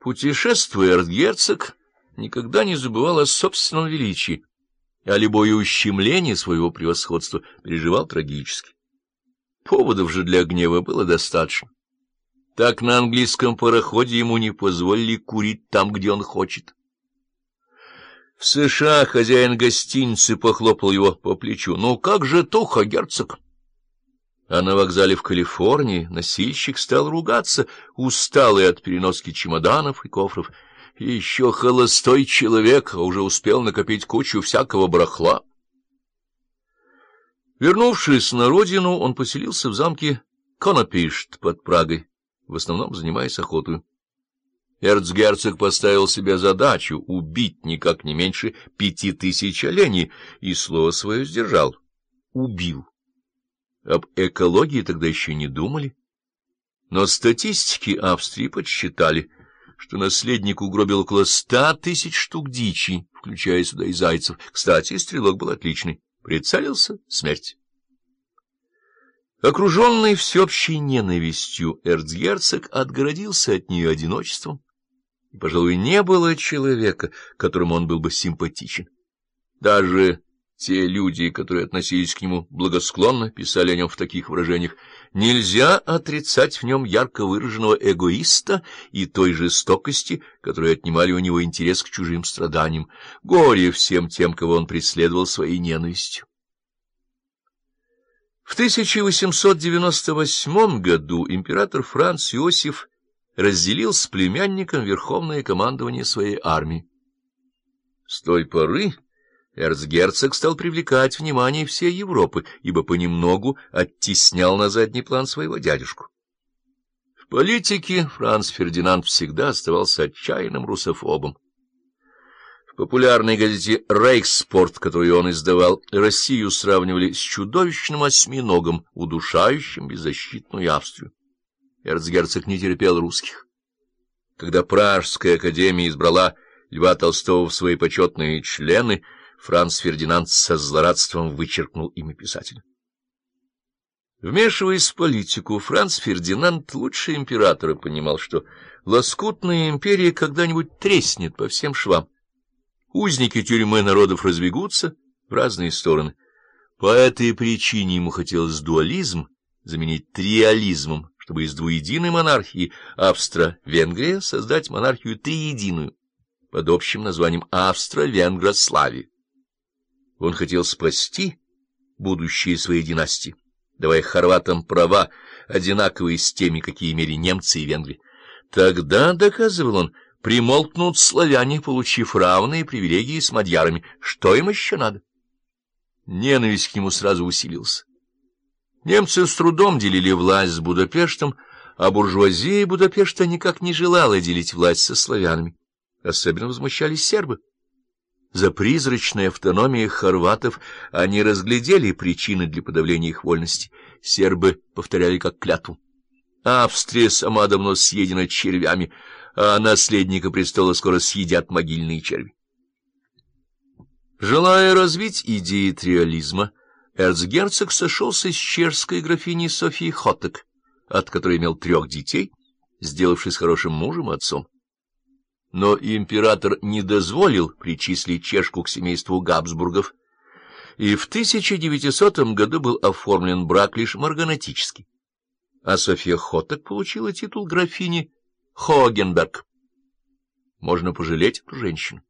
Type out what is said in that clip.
Путешествуя, эрцгерцог никогда не забывал о собственном величии, а любое ущемление своего превосходства переживал трагически. Поводов же для гнева было достаточно. Так на английском пароходе ему не позволили курить там, где он хочет. В США хозяин гостиницы похлопал его по плечу. — Ну как же туха, герцог? А на вокзале в Калифорнии носильщик стал ругаться, усталый от переноски чемоданов и кофров. Еще холостой человек, а уже успел накопить кучу всякого барахла. Вернувшись на родину, он поселился в замке Конопишт под Прагой, в основном занимаясь охотой. Эрцгерцог поставил себе задачу убить никак не меньше пяти тысяч оленей, и слово свое сдержал. Убил. Об экологии тогда еще не думали. Но статистики Австрии подсчитали, что наследник угробил около ста тысяч штук дичи, включая сюда и зайцев. Кстати, стрелок был отличный. Прицелился — смерть. Окруженный всеобщей ненавистью, эрцгерцог отгородился от нее одиночеством, и, пожалуй, не было человека, которому он был бы симпатичен. Даже те люди, которые относились к нему благосклонно, писали о нем в таких выражениях. Нельзя отрицать в нем ярко выраженного эгоиста и той жестокости, которые отнимали у него интерес к чужим страданиям. Горе всем тем, кого он преследовал своей ненавистью. В 1898 году император Франц Иосиф разделил с племянником верховное командование своей армии. С той поры эрцгерцог стал привлекать внимание всей Европы, ибо понемногу оттеснял на задний план своего дядюшку. В политике Франц Фердинанд всегда оставался отчаянным русофобом. В популярной газете «Рейхспорт», которую он издавал, Россию сравнивали с чудовищным осьминогом, удушающим беззащитную Австрию. Эрцгерцог не терпел русских. Когда Пражская академия избрала Льва Толстого в свои почетные члены, Франц Фердинанд со злорадством вычеркнул имя писателя. Вмешиваясь в политику, Франц Фердинанд, лучше императора, понимал, что лоскутная империя когда-нибудь треснет по всем швам. Узники тюрьмы народов разбегутся в разные стороны. По этой причине ему хотелось дуализм заменить триализмом, чтобы из двуединой монархии Австро-Венгрия создать монархию триединую под общим названием Австро-Венгрославия. Он хотел спасти будущее своей династии, давая хорватам права, одинаковые с теми, какие имели немцы и венгры. Тогда, доказывал он, примолкнут славяне, получив равные привилегии с мадьярами. Что им еще надо? Ненависть к нему сразу усилилась. Немцы с трудом делили власть с Будапештом, а буржуазия Будапешта никак не желала делить власть со славянами. Особенно возмущались сербы. За призрачной автономией хорватов они разглядели причины для подавления их вольности. Сербы повторяли как клятву. Австрия сама давно съедена червями, а наследника престола скоро съедят могильные черви. Желая развить идеи триализма, эрцгерцог сошелся с чешской графиней Софией Хотек, от которой имел трех детей, сделавшись хорошим мужем и отцом. Но император не дозволил причислить чешку к семейству Габсбургов, и в 1900 году был оформлен брак лишь марганатический, а София Хотек получила титул графини Хогенберг. Можно пожалеть эту женщину.